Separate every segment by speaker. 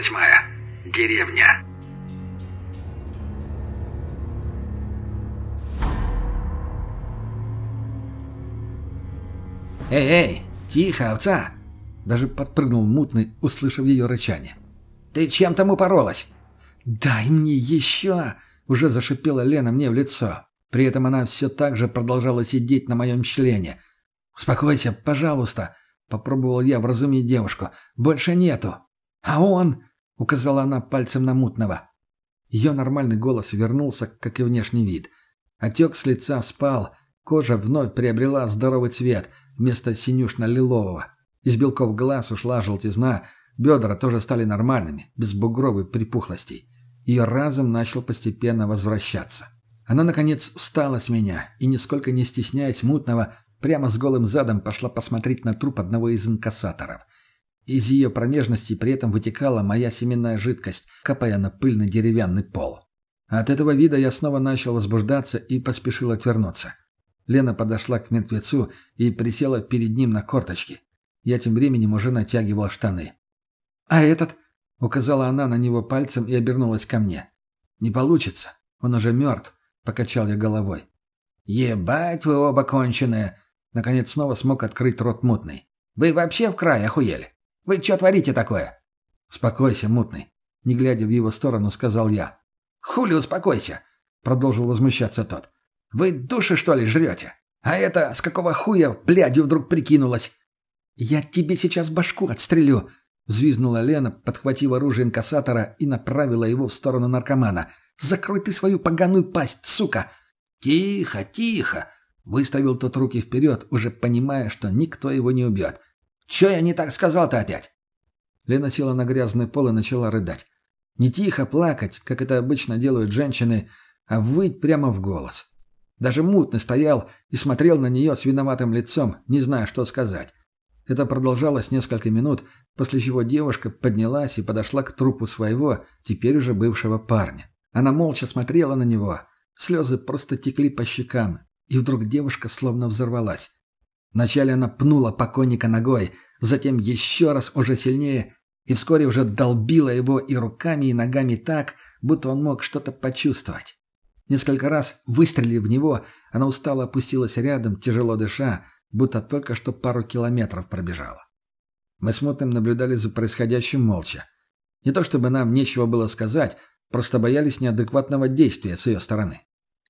Speaker 1: Глава восьмая. Деревня.
Speaker 2: «Эй, эй, тихо, овца!» Даже подпрыгнул мутный, услышав ее рычание. «Ты чем там упоролась?» «Дай мне еще!» — уже зашипела Лена мне в лицо. При этом она все так же продолжала сидеть на моем члене. «Успокойся, пожалуйста!» — попробовал я вразумить девушку. «Больше нету!» «А он?» — указала она пальцем на мутного. Ее нормальный голос вернулся, как и внешний вид. Отек с лица спал, кожа вновь приобрела здоровый цвет вместо синюшно-лилового. Из белков глаз ушла желтизна, бедра тоже стали нормальными, без бугровой припухлостей. Ее разум начал постепенно возвращаться. Она, наконец, встала с меня и, нисколько не стесняясь мутного, прямо с голым задом пошла посмотреть на труп одного из инкассаторов. Из ее промежности при этом вытекала моя семенная жидкость, капая на пыльный деревянный пол. От этого вида я снова начал возбуждаться и поспешил отвернуться. Лена подошла к мертвецу и присела перед ним на корточки. Я тем временем уже натягивал штаны. «А этот?» — указала она на него пальцем и обернулась ко мне. «Не получится. Он уже мертв», — покачал я головой. «Ебать вы оба конченые!» Наконец снова смог открыть рот мутный. «Вы вообще в край охуели? Вы что творите такое?» «Успокойся, мутный», — не глядя в его сторону, сказал я. «Хули успокойся!» — продолжил возмущаться тот. «Вы души, что ли, жрете? А это с какого хуя блядью вдруг прикинулась?» «Я тебе сейчас башку отстрелю!» — взвизнула Лена, подхватив оружие инкассатора и направила его в сторону наркомана. «Закрой ты свою поганую пасть, сука!» «Тихо, тихо!» — выставил тот руки вперед, уже понимая, что никто его не убьет. «Че я не так сказал-то опять?» Лена села на грязный пол и начала рыдать. Не тихо плакать, как это обычно делают женщины, а выть прямо в голос. Даже мутный стоял и смотрел на нее с виноватым лицом, не зная, что сказать. Это продолжалось несколько минут, после чего девушка поднялась и подошла к трупу своего, теперь уже бывшего парня. Она молча смотрела на него. Слезы просто текли по щекам. И вдруг девушка словно взорвалась. Вначале она пнула покойника ногой, затем еще раз уже сильнее, и вскоре уже долбила его и руками, и ногами так, будто он мог что-то почувствовать. Несколько раз, выстрелив в него, она устало опустилась рядом, тяжело дыша, будто только что пару километров пробежала. Мы с Мутным наблюдали за происходящим молча. Не то чтобы нам нечего было сказать, просто боялись неадекватного действия с ее стороны.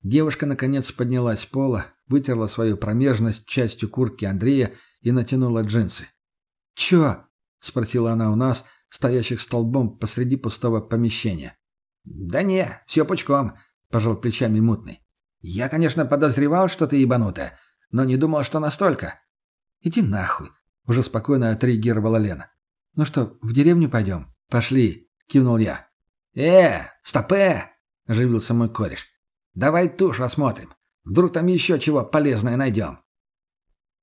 Speaker 2: Девушка, наконец, поднялась с пола, вытерла свою промежность частью куртки Андрея и натянула джинсы. «Чё?» — спросила она у нас, стоящих столбом посреди пустого помещения. «Да не, все пучком», — пожал плечами мутный. «Я, конечно, подозревал, что ты ебанутая, но не думал, что настолько». «Иди нахуй», — уже спокойно отреагировала Лена. «Ну что, в деревню пойдем?» «Пошли», — кивнул я. «Э, стопе!» — оживился мой кореш. «Давай тушу осмотрим. Вдруг там еще чего полезное найдем».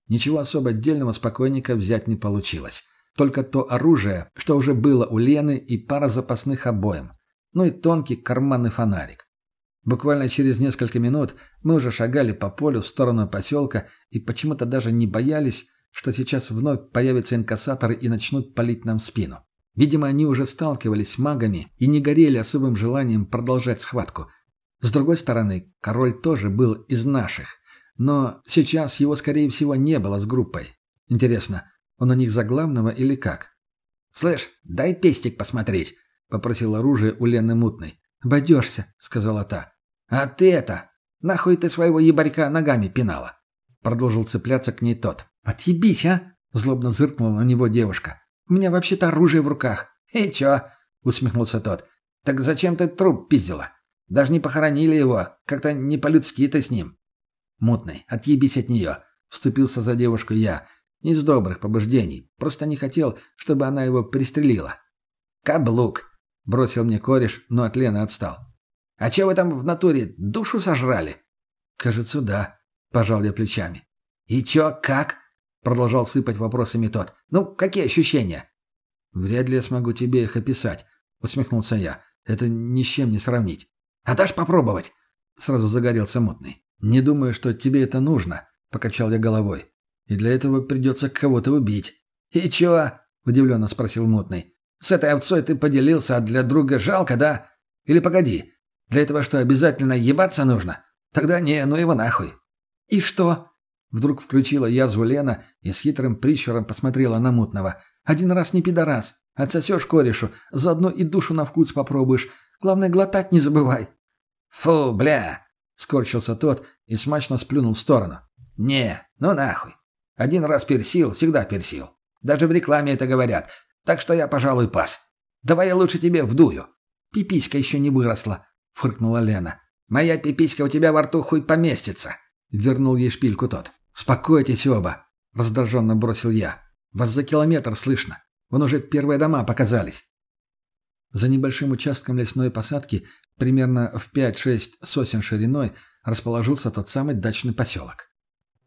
Speaker 2: Ничего особо отдельного спокойника взять не получилось. Только то оружие, что уже было у Лены, и пара запасных обоим. Ну и тонкий карманный фонарик. Буквально через несколько минут мы уже шагали по полю в сторону поселка и почему-то даже не боялись, что сейчас вновь появятся инкассаторы и начнут палить нам в спину. Видимо, они уже сталкивались с магами и не горели особым желанием продолжать схватку. С другой стороны, король тоже был из наших, но сейчас его, скорее всего, не было с группой. Интересно, он у них за главного или как? «Слышь, дай пестик посмотреть», — попросил оружие у Лены Мутной. «Обойдешься», — сказала та. «А ты это! Нахуй ты своего ебарька ногами пинала?» Продолжил цепляться к ней тот. «Отъебись, а!» — злобно зыркнула на него девушка. «У меня вообще-то оружие в руках». «И чё?» — усмехнулся тот. «Так зачем ты труп пиздила? Даже не похоронили его. Как-то не по-людски ты с ним». «Мутный, отъебись от нее!» — вступился за девушку я. Не из добрых побуждений. Просто не хотел, чтобы она его пристрелила. «Каблук!» — бросил мне кореш, но от Лены отстал. А че вы там в натуре душу сожрали?» «Кажется, да», — пожал я плечами. «И чё, как?» — продолжал сыпать вопросами тот. «Ну, какие ощущения?» «Вряд ли я смогу тебе их описать», — усмехнулся я. «Это ни с чем не сравнить». «А дашь попробовать?» — сразу загорелся мутный. «Не думаю, что тебе это нужно», — покачал я головой. «И для этого придется кого-то убить». «И чё?» — удивленно спросил мутный. С этой овцой ты поделился, а для друга жалко, да? Или погоди, для этого что, обязательно ебаться нужно? Тогда не, ну его нахуй». «И что?» Вдруг включила язву Лена и с хитрым прищуром посмотрела на мутного. «Один раз не пидорас. Отсосешь корешу, заодно и душу на вкус попробуешь. Главное, глотать не забывай».
Speaker 1: «Фу, бля!» — скорчился
Speaker 2: тот и смачно сплюнул в сторону.
Speaker 1: «Не, ну нахуй. Один раз персил, всегда персил. Даже в рекламе это говорят. Так что я, пожалуй, пас. Давай я лучше тебе вдую».
Speaker 2: «Пиписька еще не выросла», — фыркнула Лена.
Speaker 1: «Моя пиписька у тебя во рту хуй поместится», — вернул ей шпильку тот.
Speaker 2: «Успокойтесь оба», — раздраженно бросил я. «Вас за километр слышно. Вон уже первые дома показались». За небольшим участком лесной посадки, примерно в 5-6 сосен шириной, расположился тот самый дачный поселок.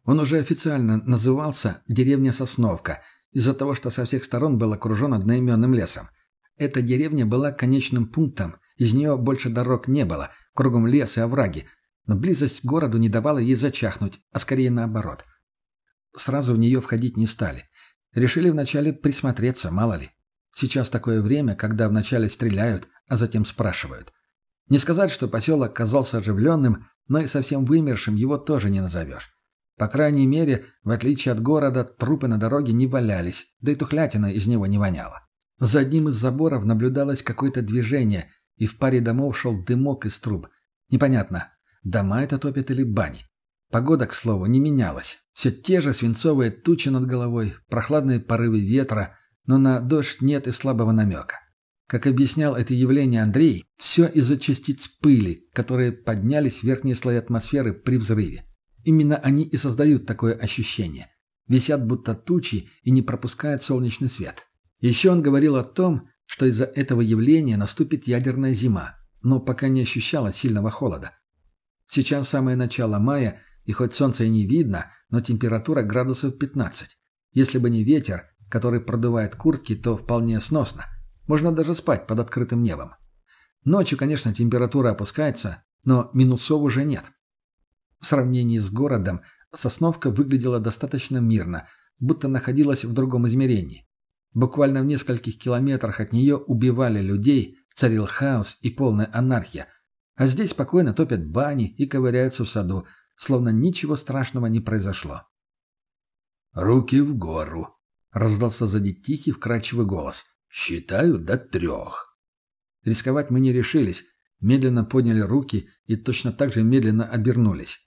Speaker 2: Он уже официально назывался «Деревня Сосновка», из-за того, что со всех сторон был окружен одноименным лесом. Эта деревня была конечным пунктом, из нее больше дорог не было, кругом лес и овраги, но близость к городу не давала ей зачахнуть, а скорее наоборот. Сразу в нее входить не стали. Решили вначале присмотреться, мало ли. Сейчас такое время, когда вначале стреляют, а затем спрашивают. Не сказать, что поселок казался оживленным, но и совсем вымершим его тоже не назовешь. По крайней мере, в отличие от города, трупы на дороге не валялись, да и тухлятина из него не воняла. За одним из заборов наблюдалось какое-то движение, и в паре домов шел дымок из труб. Непонятно, дома это топят или бани. Погода, к слову, не менялась. Все те же свинцовые тучи над головой, прохладные порывы ветра, но на дождь нет и слабого намека. Как объяснял это явление Андрей, все из-за частиц пыли, которые поднялись в верхние слои атмосферы при взрыве. Именно они и создают такое ощущение. Висят будто тучи и не пропускают солнечный свет. Еще он говорил о том, что из-за этого явления наступит ядерная зима, но пока не ощущала сильного холода. Сейчас самое начало мая, и хоть солнца и не видно, но температура градусов 15. Если бы не ветер, который продувает куртки, то вполне сносно. Можно даже спать под открытым небом. Ночью, конечно, температура опускается, но минусов уже нет. В сравнении с городом Сосновка выглядела достаточно мирно, будто находилась в другом измерении. Буквально в нескольких километрах от нее убивали людей, царил хаос и полная анархия. А здесь спокойно топят бани и ковыряются в саду, словно ничего страшного не произошло.
Speaker 1: «Руки в гору!» — раздался сзади тихий, вкрадчивый голос. «Считаю до трех».
Speaker 2: Рисковать мы не решились, медленно подняли руки и точно так же медленно обернулись.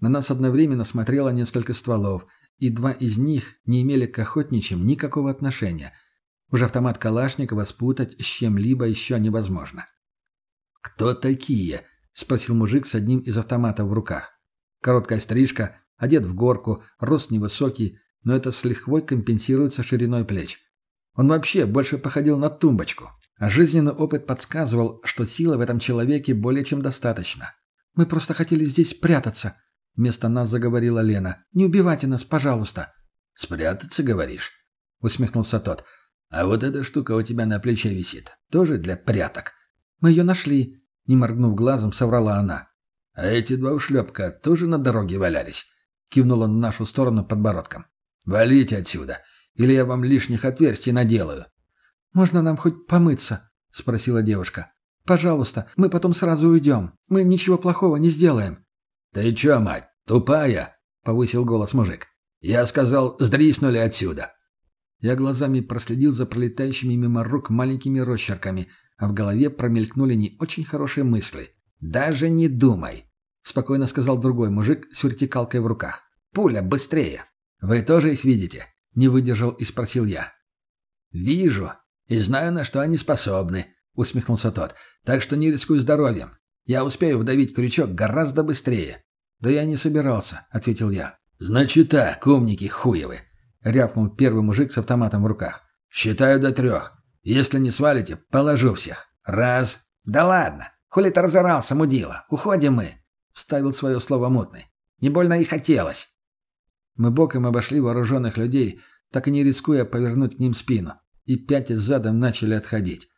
Speaker 2: На нас одновременно смотрело несколько стволов, и два из них не имели к охотничьим никакого отношения. Уже автомат Калашникова спутать с чем-либо еще невозможно.
Speaker 1: «Кто такие?» — спросил мужик с одним из автоматов в руках.
Speaker 2: Короткая стрижка, одет в горку, рост невысокий, но это с лихвой компенсируется шириной плеч. Он вообще больше походил на тумбочку. А жизненный опыт подсказывал, что силы в этом человеке более чем достаточно. «Мы просто хотели здесь прятаться», Вместо нас заговорила Лена. «Не убивайте нас, пожалуйста».
Speaker 1: «Спрятаться, говоришь?» Усмехнулся тот. «А вот эта штука у тебя на плече висит. Тоже для пряток».
Speaker 2: «Мы ее нашли», — не моргнув глазом, соврала она.
Speaker 1: «А эти два ушлепка тоже на дороге валялись?» Кивнул он в нашу сторону подбородком. «Валите отсюда, или я вам лишних отверстий наделаю».
Speaker 2: «Можно нам хоть помыться?» — спросила девушка. «Пожалуйста, мы потом сразу уйдем. Мы ничего плохого не сделаем».
Speaker 1: «Ты чё, мать, тупая?» — повысил голос мужик. «Я сказал, сдриснули отсюда».
Speaker 2: Я глазами проследил за пролетающими мимо рук маленькими росчерками, а в голове промелькнули не очень хорошие мысли.
Speaker 1: «Даже не думай», —
Speaker 2: спокойно сказал другой мужик с вертикалкой в руках.
Speaker 1: «Пуля быстрее».
Speaker 2: «Вы тоже их видите?» — не выдержал и спросил я.
Speaker 1: «Вижу. И знаю, на что они способны», — усмехнулся тот. «Так что не рискуй здоровьем. Я успею вдавить крючок гораздо быстрее».
Speaker 2: «Да я не собирался», — ответил я.
Speaker 1: «Значит так, умники хуевы», — рявкнул первый мужик с автоматом в руках. «Считаю до трех. Если не свалите, положу всех. Раз». «Да ладно. Хули ты разорался, мудила. Уходим мы», — вставил свое слово мутный. «Не больно и хотелось».
Speaker 2: Мы боком обошли вооруженных людей, так и не рискуя повернуть к ним спину, и пять из задом начали отходить.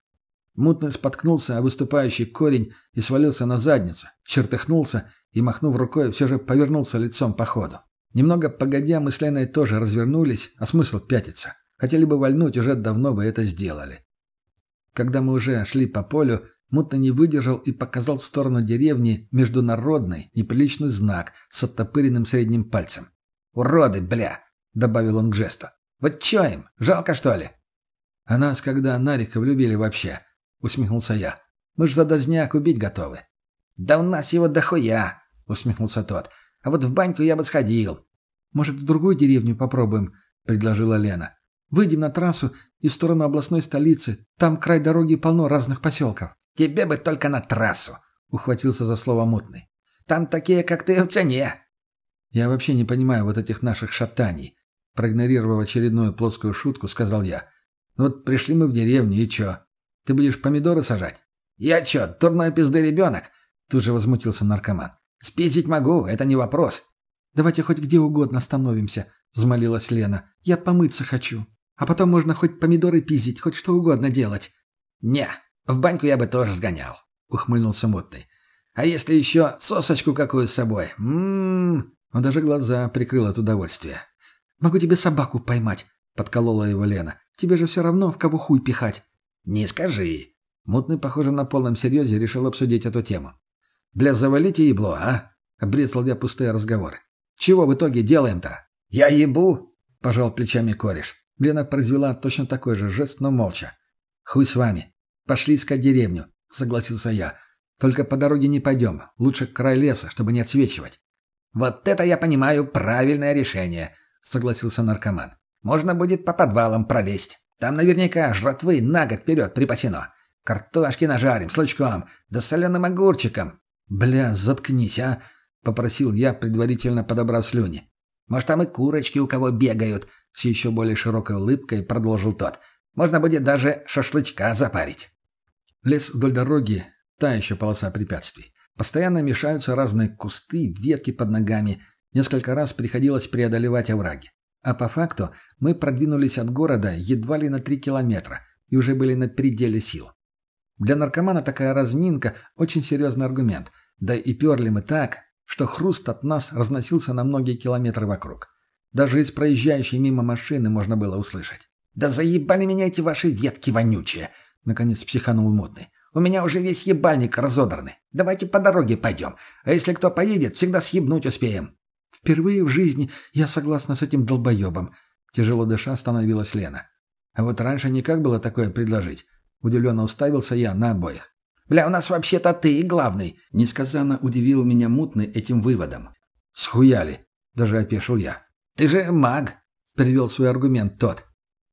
Speaker 2: Мутный споткнулся о выступающий корень и свалился на задницу, чертыхнулся и, махнув рукой, все же повернулся лицом по ходу. Немного погодя, мы с Леной тоже развернулись, а смысл пятиться. Хотели бы вальнуть, уже давно бы это сделали. Когда мы уже шли по полю, Мутно не выдержал и показал в сторону деревни международный, неприличный знак с оттопыренным средним пальцем.
Speaker 1: «Уроды, бля!» — добавил он к жесту. «Вот чё им? Жалко, что ли?»
Speaker 2: «А нас когда Нарика влюбили вообще?» — усмехнулся я. «Мы ж за дозняк убить готовы».
Speaker 1: «Да у нас его дохуя!» — усмехнулся тот. «А вот в баньку я бы сходил».
Speaker 2: «Может, в другую деревню попробуем?» — предложила Лена. «Выйдем на трассу и в сторону областной столицы. Там край дороги полно разных поселков».
Speaker 1: «Тебе бы только на трассу!» — ухватился за слово мутный. «Там такие, как ты, в цене!»
Speaker 2: «Я вообще не понимаю вот этих наших шатаний», — проигнорировав очередную плоскую шутку, сказал я. «Ну «Вот пришли мы в деревню, и чё? Ты будешь помидоры сажать?»
Speaker 1: «Я чё, турной пизды ребенок?»
Speaker 2: — тут же возмутился наркоман.
Speaker 1: «Спиздить могу, это не вопрос».
Speaker 2: «Давайте хоть где угодно остановимся», — взмолилась Лена. «Я помыться хочу. А потом можно хоть помидоры пиздить, хоть что угодно делать».
Speaker 1: «Не, в баньку я бы тоже сгонял», — ухмыльнулся мутный. «А если еще сосочку какую с собой? Ммм...»
Speaker 2: Он даже глаза прикрыл от удовольствия. «Могу тебе собаку поймать», — подколола его Лена. «Тебе же все равно в кого хуй пихать».
Speaker 1: «Не скажи».
Speaker 2: Мутный, похоже, на полном серьезе решил обсудить эту тему. «Бля, завалите ебло, а?» — обрезал я пустые разговоры. «Чего в итоге делаем-то?»
Speaker 1: «Я ебу!»
Speaker 2: — пожал плечами кореш. Лена произвела точно такой же жест, но молча. «Хуй с вами. «Пошли искать деревню», — согласился я. «Только по дороге не пойдем. Лучше к край леса, чтобы не отсвечивать».
Speaker 1: «Вот это я понимаю правильное решение», — согласился наркоман. «Можно будет по подвалам пролезть. Там наверняка жратвы на год вперед припасено. Картошки нажарим с лучком, да соленым огурчиком».
Speaker 2: «Бля, заткнись, а!» — попросил я, предварительно подобрав слюни.
Speaker 1: «Может, там и курочки у кого бегают?» — с еще более широкой улыбкой продолжил тот. «Можно будет даже шашлычка запарить».
Speaker 2: Лес вдоль дороги – та еще полоса препятствий. Постоянно мешаются разные кусты, ветки под ногами. Несколько раз приходилось преодолевать овраги. А по факту мы продвинулись от города едва ли на три километра и уже были на пределе сил. Для наркомана такая разминка – очень серьезный аргумент. Да и перли мы так, что хруст от нас разносился на многие километры вокруг. Даже из проезжающей мимо машины можно было услышать.
Speaker 1: «Да заебали меня эти ваши ветки вонючие!»
Speaker 2: Наконец психанул мутный.
Speaker 1: «У меня уже весь ебальник разодранный. Давайте по дороге пойдем. А если кто поедет, всегда съебнуть успеем».
Speaker 2: «Впервые в жизни я согласна с этим долбоебом», — тяжело дыша становилась Лена. «А вот раньше никак было такое предложить?» Удивленно уставился я на обоих.
Speaker 1: «Бля, у нас вообще-то ты главный!» Несказанно удивил меня мутный этим выводом.
Speaker 2: «Схуяли!» — даже опешил я.
Speaker 1: «Ты же маг!» — привел свой аргумент тот.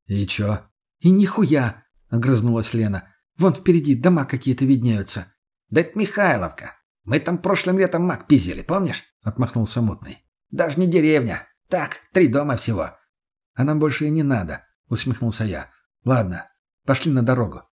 Speaker 2: «И чё?»
Speaker 1: «И нихуя!» — огрызнулась Лена.
Speaker 2: «Вон впереди дома какие-то виднеются».
Speaker 1: «Да это Михайловка. Мы там прошлым летом маг пиздили, помнишь?» — отмахнулся мутный. «Даже не деревня. Так, три дома всего».
Speaker 2: «А нам больше и не надо», — усмехнулся я. «Ладно, пошли на дорогу».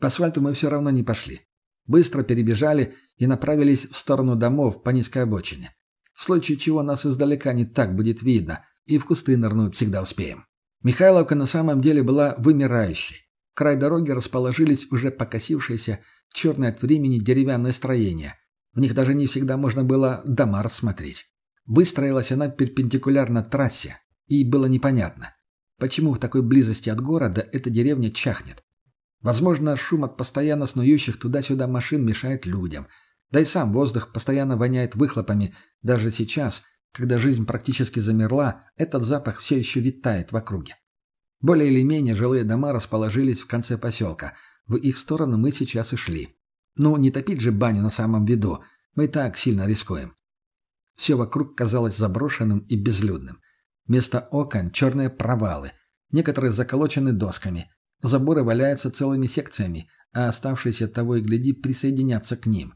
Speaker 2: По асфальту мы все равно не пошли. Быстро перебежали и направились в сторону домов по низкой обочине. В случае чего нас издалека не так будет видно, и в кусты нырнуть всегда успеем. Михайловка на самом деле была вымирающей. Край дороги расположились уже покосившиеся, черные от времени деревянные строения. В них даже не всегда можно было дома рассмотреть. Выстроилась она перпендикулярно трассе, и было непонятно, почему в такой близости от города эта деревня чахнет. Возможно, шум от постоянно снующих туда-сюда машин мешает людям. Да и сам воздух постоянно воняет выхлопами. Даже сейчас, когда жизнь практически замерла, этот запах все еще витает в округе. Более или менее жилые дома расположились в конце поселка. В их сторону мы сейчас и шли. Ну, не топить же баню на самом виду. Мы так сильно рискуем. Все вокруг казалось заброшенным и безлюдным. Вместо окон черные провалы. Некоторые заколочены досками. Заборы валяются целыми секциями, а оставшиеся того и гляди присоединятся к ним.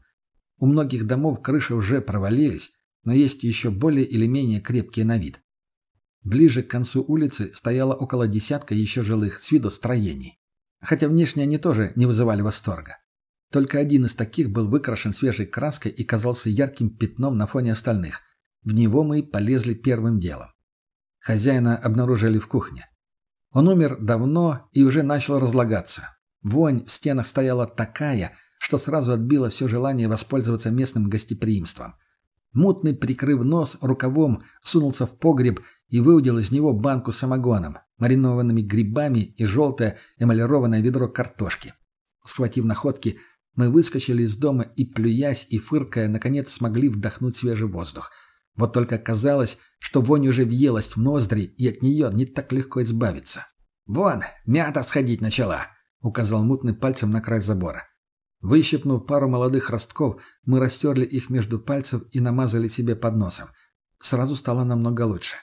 Speaker 2: У многих домов крыши уже провалились, но есть еще более или менее крепкие на вид. Ближе к концу улицы стояло около десятка еще жилых с виду строений. Хотя внешне они тоже не вызывали восторга. Только один из таких был выкрашен свежей краской и казался ярким пятном на фоне остальных. В него мы полезли первым делом. Хозяина обнаружили в кухне. Он умер давно и уже начал разлагаться. Вонь в стенах стояла такая, что сразу отбила все желание воспользоваться местным гостеприимством. Мутный, прикрыв нос рукавом, сунулся в погреб и выудил из него банку с самогоном. маринованными грибами и желтое эмалированное ведро картошки. Схватив находки, мы выскочили из дома и, плюясь и фыркая, наконец смогли вдохнуть свежий воздух. Вот только казалось, что вонь уже въелась в ноздри, и от нее не так легко избавиться. «Вон, мята сходить начала!» — указал мутный пальцем на край забора. Выщипнув пару молодых ростков, мы растерли их между пальцев и намазали себе под носом. Сразу стало намного лучше.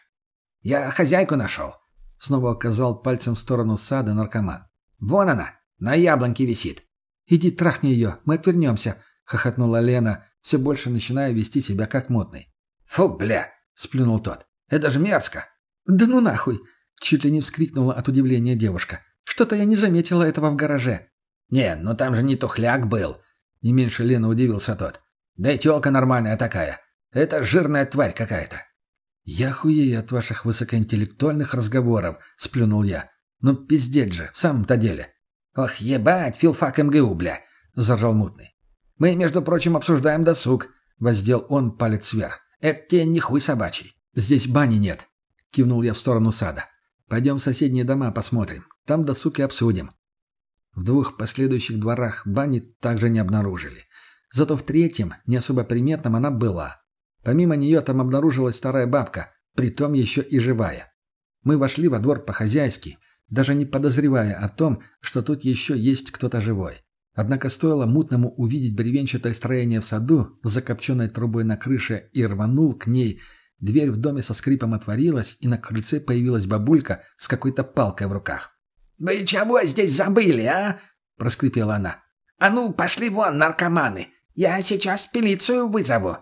Speaker 2: «Я хозяйку нашел!» — снова указал пальцем в сторону сада наркоман. «Вон она, на яблоньке висит!» «Иди трахни ее, мы отвернемся!» — хохотнула Лена, все больше начиная вести себя как модный.
Speaker 1: «Фу, бля!» — сплюнул тот. «Это же мерзко!»
Speaker 2: «Да ну нахуй!» — чуть ли не вскрикнула от удивления девушка. «Что-то я не заметила этого в гараже».
Speaker 1: «Не, ну там же не тухляк был!» Не меньше Лена удивился тот. «Да и тёлка нормальная такая. Это жирная тварь какая-то».
Speaker 2: «Я хуею от ваших высокоинтеллектуальных разговоров», — сплюнул я. «Ну пиздец же, в самом-то деле».
Speaker 1: «Ох, ебать, филфак МГУ, бля!» — заржал мутный. «Мы, между прочим, обсуждаем досуг», — воздел он палец вверх. «Это тебе не хуй собачий».
Speaker 2: «Здесь бани нет», — кивнул я в сторону сада. «Пойдем в соседние дома посмотрим. Там досуг и обсудим». В двух последующих дворах бани также не обнаружили. Зато в третьем, не особо приметном, она была. Помимо нее там обнаружилась старая бабка, притом еще и живая. Мы вошли во двор по-хозяйски, даже не подозревая о том, что тут еще есть кто-то живой. Однако стоило мутному увидеть бревенчатое строение в саду с закопченной трубой на крыше и рванул к ней, дверь в доме со скрипом отворилась, и на крыльце появилась бабулька с какой-то палкой в руках.
Speaker 1: «Вы чего здесь забыли, а?» — проскрипела она. «А ну, пошли вон, наркоманы! Я сейчас полицию вызову!»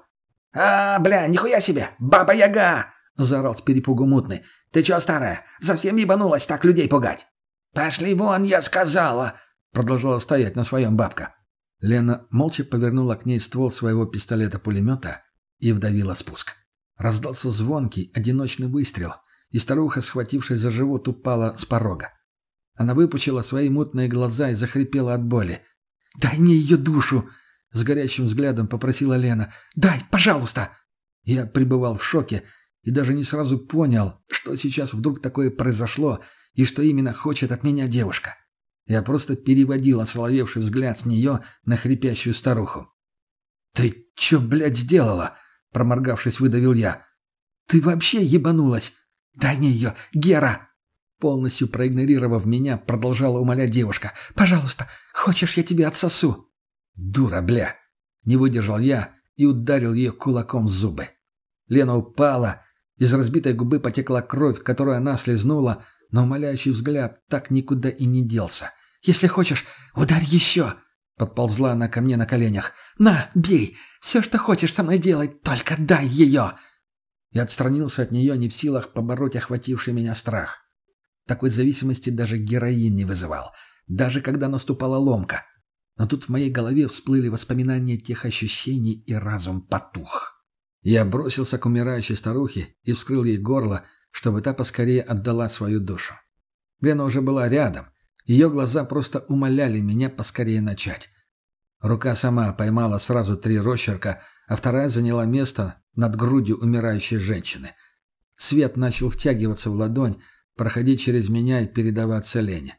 Speaker 1: «А, бля, нихуя себе! Баба-яга!» — заорал с перепугу мутный. «Ты чё, старая, совсем ебанулась так людей пугать?» «Пошли вон, я сказала!» — продолжала стоять на своем бабка.
Speaker 2: Лена молча повернула к ней ствол своего пистолета-пулемета и вдавила спуск. Раздался звонкий, одиночный выстрел, и старуха, схватившись за живот, упала с порога. Она выпучила свои мутные глаза и захрипела от боли. «Дай мне ее душу!» — с горящим взглядом попросила Лена. «Дай, пожалуйста!» Я пребывал в шоке и даже не сразу понял, что сейчас вдруг такое произошло и что именно хочет от меня девушка. Я просто переводил осоловевший взгляд с нее на хрипящую старуху. «Ты че, блядь, сделала?» — проморгавшись, выдавил я. «Ты вообще ебанулась? Дай мне ее, Гера!» Полностью проигнорировав меня, продолжала умолять девушка. «Пожалуйста, хочешь, я тебе отсосу?» «Дура, бля!» Не выдержал я и ударил ее кулаком в зубы. Лена упала, из разбитой губы потекла кровь, которую она слезнула, но умоляющий взгляд так никуда и не делся. «Если хочешь, ударь еще!» Подползла она ко мне на коленях. «На, бей! Все, что хочешь со мной делать, только дай ее!» Я отстранился от нее, не в силах побороть охвативший меня страх. Такой зависимости даже героин не вызывал, даже когда наступала ломка. Но тут в моей голове всплыли воспоминания тех ощущений, и разум потух. Я бросился к умирающей старухе и вскрыл ей горло, чтобы та поскорее отдала свою душу. Лена уже была рядом. Ее глаза просто умоляли меня поскорее начать. Рука сама поймала сразу три росчерка, а вторая заняла место над грудью умирающей женщины. Свет начал втягиваться в ладонь, проходить через меня и передаваться Лене.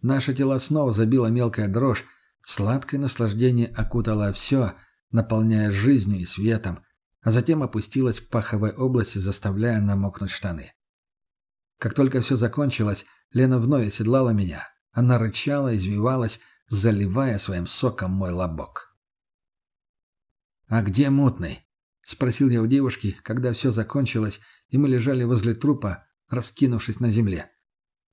Speaker 2: Наши тела снова забила мелкая дрожь, сладкое наслаждение окутало все, наполняя жизнью и светом, а затем опустилась к паховой области, заставляя намокнуть штаны. Как только все закончилось, Лена вновь оседлала меня. Она рычала, извивалась, заливая своим соком мой лобок. «А где мутный?» — спросил я у девушки, когда все закончилось, и мы лежали возле трупа, раскинувшись на земле.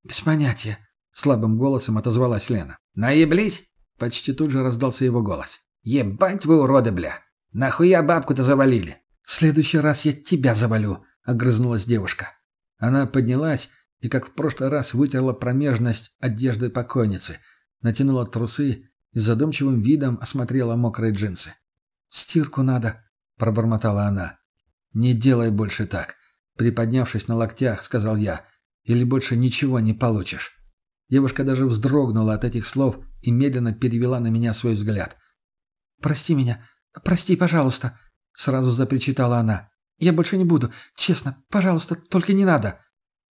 Speaker 2: «Без понятия», — слабым голосом отозвалась Лена.
Speaker 1: «Наеблись?»
Speaker 2: — почти тут же раздался его голос.
Speaker 1: «Ебать вы уроды, бля! Нахуя бабку-то завалили?»
Speaker 2: «В следующий раз я тебя завалю», — огрызнулась девушка. Она поднялась и, как в прошлый раз, вытерла промежность одежды покойницы, натянула трусы и задумчивым видом осмотрела мокрые джинсы. «Стирку надо», — пробормотала она. «Не делай больше так. Приподнявшись на локтях, сказал я, «Или больше ничего не получишь». Девушка даже вздрогнула от этих слов и медленно перевела на меня свой взгляд. «Прости меня, прости, пожалуйста», — сразу запричитала она. «Я больше не буду, честно, пожалуйста, только не надо».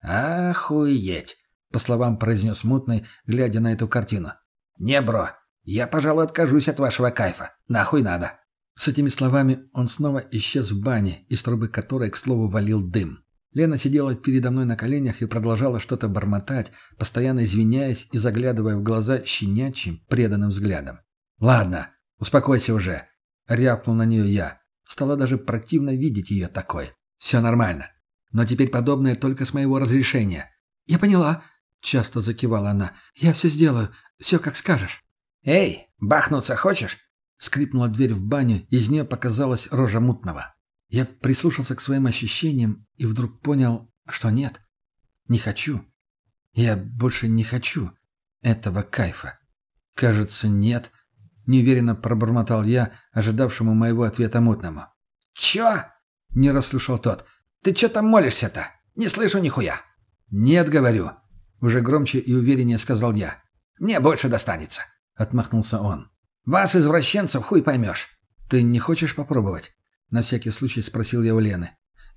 Speaker 1: «Охуеть!»
Speaker 2: по словам произнес мутный, глядя на эту картину.
Speaker 1: «Не, бро, я, пожалуй, откажусь от вашего кайфа. Нахуй надо».
Speaker 2: С этими словами он снова исчез в бане, из трубы которой, к слову, валил дым. Лена сидела передо мной на коленях и продолжала что-то бормотать, постоянно извиняясь и заглядывая в глаза щенячьим, преданным взглядом. «Ладно, успокойся уже», — рявкнул на нее я. Стало даже противно видеть ее такой. «Все нормально. Но теперь подобное только с моего разрешения». «Я поняла», — часто закивала она. «Я все сделаю. Все как скажешь».
Speaker 1: «Эй, бахнуться хочешь?»
Speaker 2: Скрипнула дверь в баню, из нее показалась рожа мутного. Я прислушался к своим ощущениям и вдруг понял, что нет. Не хочу. Я больше не хочу этого кайфа. Кажется, нет. Неуверенно пробормотал я, ожидавшему моего ответа мутному.
Speaker 1: «Чё?» — не расслышал тот. «Ты чё там молишься-то? Не слышу нихуя».
Speaker 2: «Нет, говорю», — уже громче и увереннее сказал я.
Speaker 1: «Мне больше достанется», — отмахнулся он. «Вас, извращенцев, хуй поймешь».
Speaker 2: «Ты не хочешь попробовать?» — на всякий случай спросил я у Лены.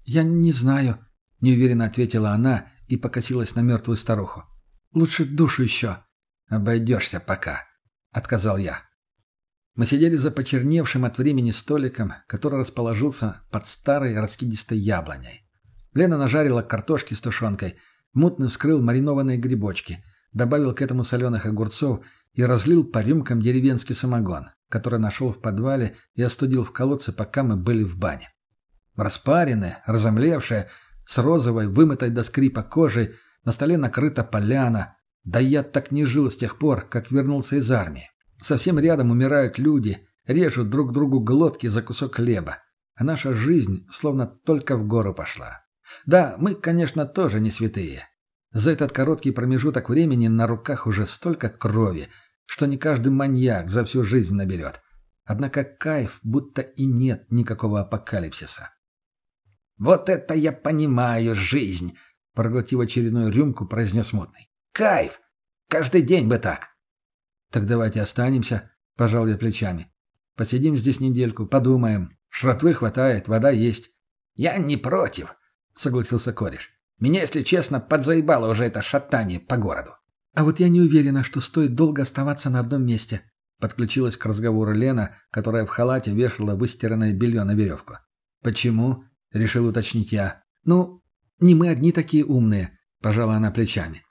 Speaker 2: «Я не знаю», — неуверенно ответила она и покосилась на мертвую старуху. «Лучше душу еще».
Speaker 1: «Обойдешься пока», — отказал я.
Speaker 2: Мы сидели за почерневшим от времени столиком, который расположился под старой раскидистой яблоней. Лена нажарила картошки с тушенкой, мутно вскрыл маринованные грибочки, добавил к этому соленых огурцов и разлил по рюмкам деревенский самогон, который нашел в подвале и остудил в колодце, пока мы были в бане. Распаренная, разомлевшая, с розовой, вымытой до скрипа кожей, на столе накрыта поляна. Да я так не жил с тех пор, как вернулся из армии. Совсем рядом умирают люди, режут друг другу глотки за кусок хлеба. А наша жизнь словно только в гору пошла. Да, мы, конечно, тоже не святые. За этот короткий промежуток времени на руках уже столько крови – что не каждый маньяк за всю жизнь наберет. Однако кайф, будто и нет никакого апокалипсиса.
Speaker 1: «Вот это я понимаю жизнь!» — проглотив очередную рюмку, произнес мутный. «Кайф! Каждый день бы так!»
Speaker 2: «Так давайте останемся», — пожал я плечами. «Посидим здесь недельку, подумаем. Шротвы хватает, вода есть».
Speaker 1: «Я не против», — согласился кореш. «Меня, если честно, подзаебало уже это шатание по городу».
Speaker 2: «А вот я не уверена, что стоит долго оставаться на одном месте», — подключилась к разговору Лена, которая в халате вешала выстиранное белье на веревку. «Почему?» — решил уточнить я. «Ну, не мы одни такие умные», — пожала она плечами.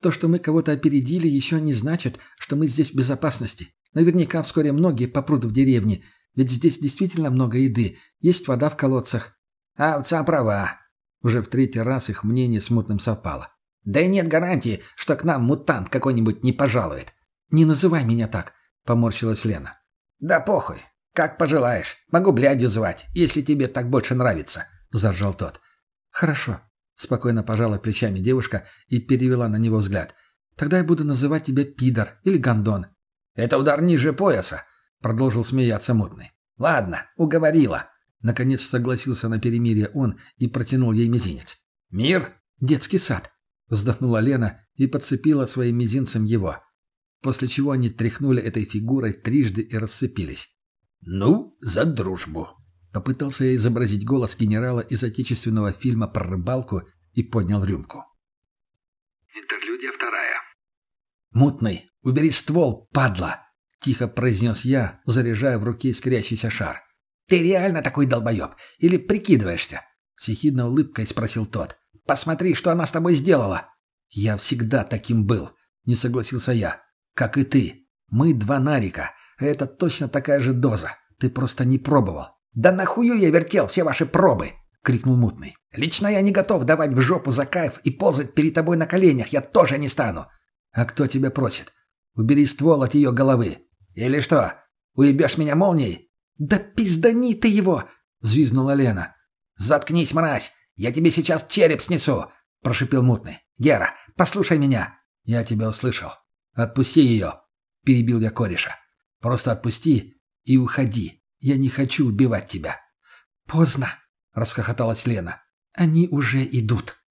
Speaker 2: «То, что мы кого-то опередили, еще не значит, что мы здесь в безопасности. Наверняка вскоре многие попрут в деревне, ведь здесь действительно много еды, есть вода в колодцах».
Speaker 1: «А овца права».
Speaker 2: Уже в третий раз их мнение смутным совпало.
Speaker 1: Да и нет гарантии, что к нам мутант какой-нибудь не пожалует.
Speaker 2: Не называй меня так, поморщилась Лена.
Speaker 1: Да похуй. Как пожелаешь. Могу блядью звать, если тебе так больше нравится, заржал тот.
Speaker 2: Хорошо. Спокойно пожала плечами девушка и перевела на него взгляд. Тогда я буду называть тебя пидор или гондон.
Speaker 1: Это удар ниже пояса, продолжил смеяться мутный. Ладно, уговорила.
Speaker 2: Наконец согласился на перемирие он и протянул ей мизинец.
Speaker 1: «Мир?»
Speaker 2: «Детский сад», Вздохнула Лена и подцепила своим мизинцем его. После чего они тряхнули этой фигурой трижды и рассыпились.
Speaker 1: «Ну, за дружбу!»
Speaker 2: Попытался я изобразить голос генерала из отечественного фильма про рыбалку и поднял рюмку.
Speaker 1: Интерлюдия вторая.
Speaker 2: «Мутный, убери ствол, падла!» — тихо произнес я, заряжая в руке искрящийся шар.
Speaker 1: «Ты реально такой долбоеб? Или прикидываешься?»
Speaker 2: — с ехидной улыбкой спросил тот.
Speaker 1: Посмотри, что она с тобой сделала!»
Speaker 2: «Я всегда таким был», — не согласился я. «Как и ты. Мы два нарика, а это точно такая же доза. Ты просто не пробовал».
Speaker 1: «Да нахую я вертел все ваши пробы!» — крикнул мутный. «Лично я не готов давать в жопу за кайф и ползать перед тобой на коленях. Я тоже не стану».
Speaker 2: «А кто тебя просит? Убери ствол от ее головы».
Speaker 1: «Или что, уебешь меня молнией?»
Speaker 2: «Да пиздани ты его!» — взвизгнула Лена.
Speaker 1: «Заткнись, мразь! Я тебе сейчас череп снесу!» — прошипел мутный. «Гера, послушай меня!»
Speaker 2: «Я тебя услышал. Отпусти ее!» — перебил я кореша. «Просто отпусти и уходи. Я не хочу убивать тебя».
Speaker 1: «Поздно!»
Speaker 2: — расхохоталась Лена.
Speaker 1: «Они уже идут».